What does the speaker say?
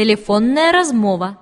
Тэлефонная размова.